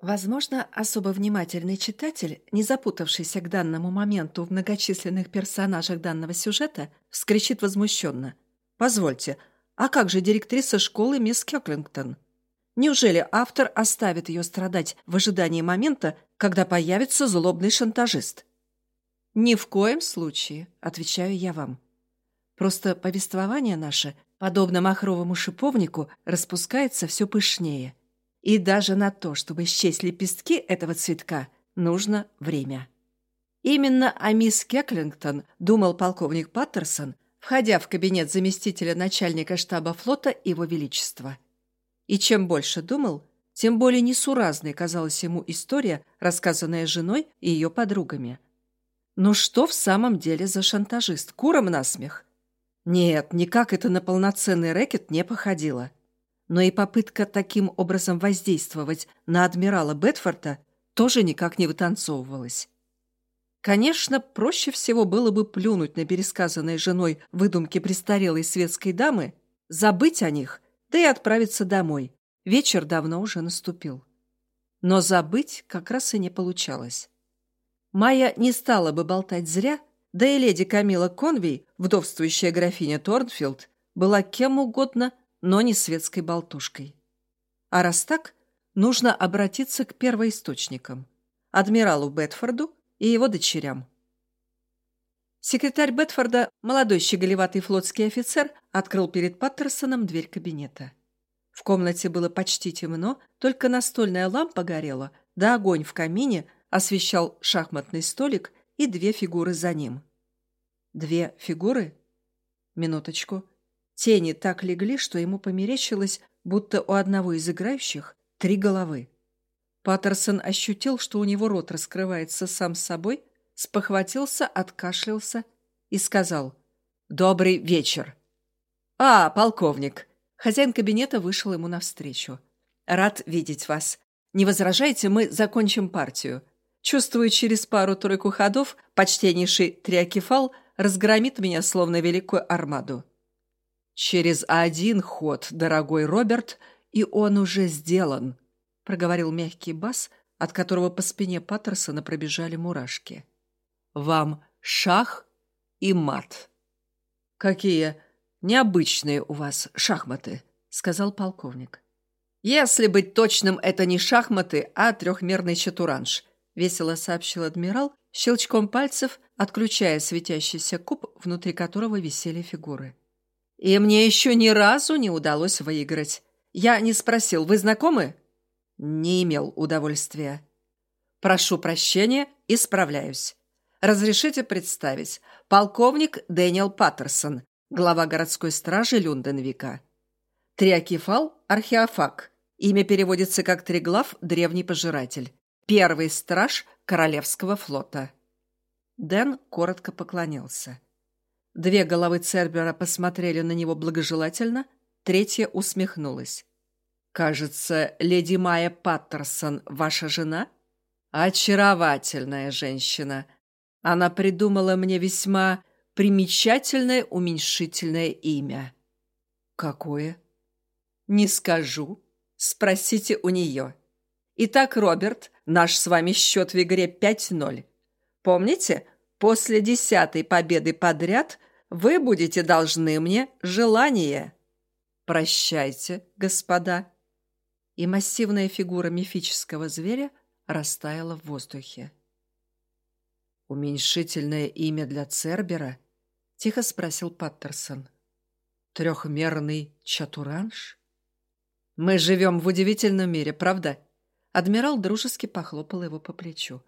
Возможно, особо внимательный читатель, не запутавшийся к данному моменту в многочисленных персонажах данного сюжета, вскричит возмущенно. «Позвольте, а как же директриса школы мисс Кёклингтон? Неужели автор оставит ее страдать в ожидании момента, когда появится злобный шантажист?» «Ни в коем случае», — отвечаю я вам. Просто повествование наше, подобно махровому шиповнику, распускается все пышнее. И даже на то, чтобы счесть лепестки этого цветка, нужно время. Именно о мисс Кеклингтон думал полковник Паттерсон, входя в кабинет заместителя начальника штаба флота Его Величества. И чем больше думал, тем более несуразной казалась ему история, рассказанная женой и ее подругами. Ну что в самом деле за шантажист? Куром насмех? Нет, никак это на полноценный рэкет не походило но и попытка таким образом воздействовать на адмирала Бетфорта тоже никак не вытанцовывалась. Конечно, проще всего было бы плюнуть на пересказанные женой выдумки престарелой светской дамы, забыть о них, да и отправиться домой. Вечер давно уже наступил. Но забыть как раз и не получалось. Майя не стала бы болтать зря, да и леди Камила Конвей, вдовствующая графиня Торнфилд, была кем угодно, но не светской болтушкой. А раз так, нужно обратиться к первоисточникам – адмиралу Бетфорду и его дочерям. Секретарь Бетфорда, молодой щеголеватый флотский офицер, открыл перед Паттерсоном дверь кабинета. В комнате было почти темно, только настольная лампа горела, да огонь в камине освещал шахматный столик и две фигуры за ним. Две фигуры? Минуточку. Тени так легли, что ему померещилось, будто у одного из играющих три головы. Паттерсон ощутил, что у него рот раскрывается сам собой, спохватился, откашлялся и сказал «Добрый вечер». «А, полковник!» Хозяин кабинета вышел ему навстречу. «Рад видеть вас. Не возражайте, мы закончим партию. Чувствую, через пару-тройку ходов почтеннейший триакефал разгромит меня, словно великую армаду. «Через один ход, дорогой Роберт, и он уже сделан», — проговорил мягкий бас, от которого по спине Паттерсона пробежали мурашки. «Вам шах и мат». «Какие необычные у вас шахматы», — сказал полковник. «Если быть точным, это не шахматы, а трехмерный чатуранж», — весело сообщил адмирал, щелчком пальцев отключая светящийся куб, внутри которого висели фигуры. И мне еще ни разу не удалось выиграть. Я не спросил, вы знакомы? Не имел удовольствия. Прошу прощения, исправляюсь. Разрешите представить. Полковник Дэниел Паттерсон, глава городской стражи Люнденвика. Триакефал – археофаг. Имя переводится как «Триглав – древний пожиратель». Первый страж Королевского флота. Дэн коротко поклонился. Две головы Цербера посмотрели на него благожелательно, третья усмехнулась. «Кажется, леди Майя Паттерсон ваша жена?» «Очаровательная женщина. Она придумала мне весьма примечательное уменьшительное имя». «Какое?» «Не скажу. Спросите у нее». «Итак, Роберт, наш с вами счет в игре 5-0. Помните, после десятой победы подряд вы будете должны мне желание. Прощайте, господа». И массивная фигура мифического зверя растаяла в воздухе. «Уменьшительное имя для Цербера?» — тихо спросил Паттерсон. «Трехмерный чатуранж?» «Мы живем в удивительном мире, правда?» Адмирал дружески похлопал его по плечу.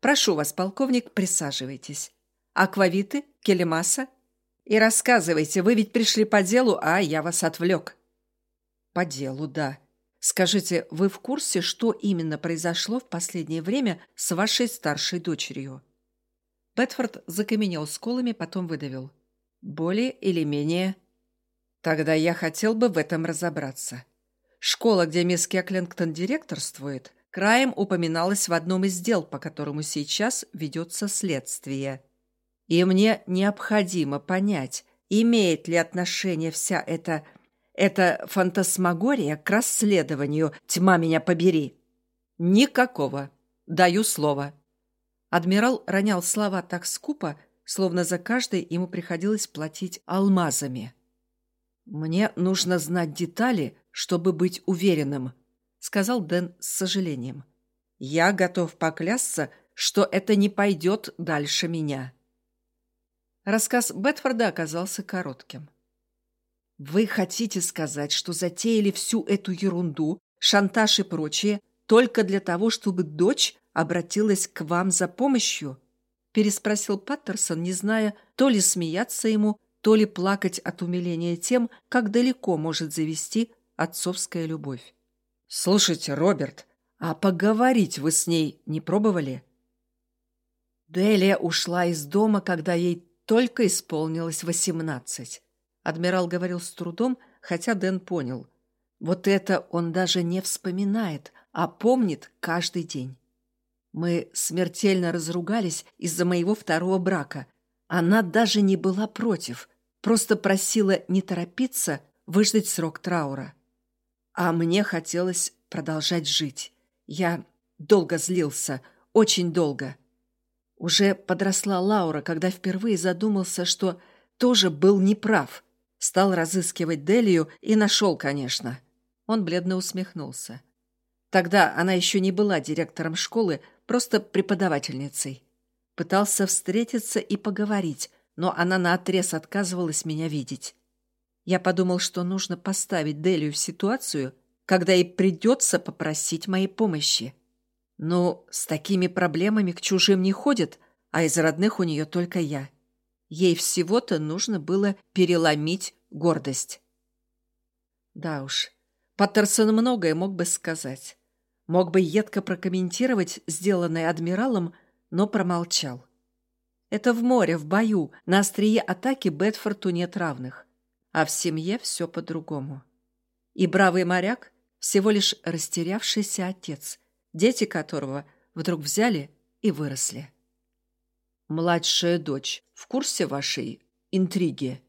«Прошу вас, полковник, присаживайтесь. Аквавиты? Келемаса? И рассказывайте, вы ведь пришли по делу, а я вас отвлек». «По делу, да. Скажите, вы в курсе, что именно произошло в последнее время с вашей старшей дочерью?» Бетфорд закаменел сколами, потом выдавил. «Более или менее...» «Тогда я хотел бы в этом разобраться. Школа, где мисс Кеклингтон директорствует, краем упоминалась в одном из дел, по которому сейчас ведется следствие». И мне необходимо понять, имеет ли отношение вся эта... эта фантасмагория к расследованию «Тьма меня побери». Никакого. Даю слово. Адмирал ронял слова так скупо, словно за каждый ему приходилось платить алмазами. «Мне нужно знать детали, чтобы быть уверенным», — сказал Дэн с сожалением. «Я готов поклясться, что это не пойдет дальше меня». Рассказ Бетфорда оказался коротким. «Вы хотите сказать, что затеяли всю эту ерунду, шантаж и прочее, только для того, чтобы дочь обратилась к вам за помощью?» переспросил Паттерсон, не зная, то ли смеяться ему, то ли плакать от умиления тем, как далеко может завести отцовская любовь. «Слушайте, Роберт, а поговорить вы с ней не пробовали?» Делия ушла из дома, когда ей только исполнилось восемнадцать. Адмирал говорил с трудом, хотя Дэн понял. Вот это он даже не вспоминает, а помнит каждый день. Мы смертельно разругались из-за моего второго брака. Она даже не была против, просто просила не торопиться выждать срок траура. А мне хотелось продолжать жить. Я долго злился, очень долго. Уже подросла Лаура, когда впервые задумался, что тоже был неправ. Стал разыскивать Делию и нашел, конечно. Он бледно усмехнулся. Тогда она еще не была директором школы, просто преподавательницей. Пытался встретиться и поговорить, но она наотрез отказывалась меня видеть. Я подумал, что нужно поставить Делию в ситуацию, когда ей придется попросить моей помощи. Но с такими проблемами к чужим не ходят, а из родных у нее только я. Ей всего-то нужно было переломить гордость. Да уж, Паттерсон многое мог бы сказать. Мог бы едко прокомментировать сделанное адмиралом, но промолчал. Это в море, в бою, на острие атаки Бетфорту нет равных. А в семье все по-другому. И бравый моряк — всего лишь растерявшийся отец, дети которого вдруг взяли и выросли. «Младшая дочь в курсе вашей интриги?»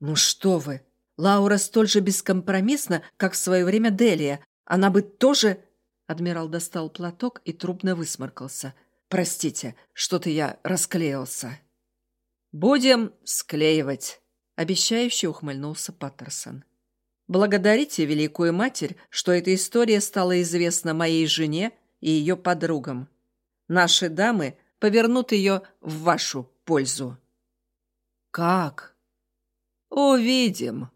«Ну что вы! Лаура столь же бескомпромиссна, как в свое время Делия. Она бы тоже...» Адмирал достал платок и трубно высморкался. «Простите, что-то я расклеился». «Будем склеивать», — обещающе ухмыльнулся Паттерсон. «Благодарите Великую Матерь, что эта история стала известна моей жене и ее подругам. Наши дамы повернут ее в вашу пользу». «Как?» «Увидим»,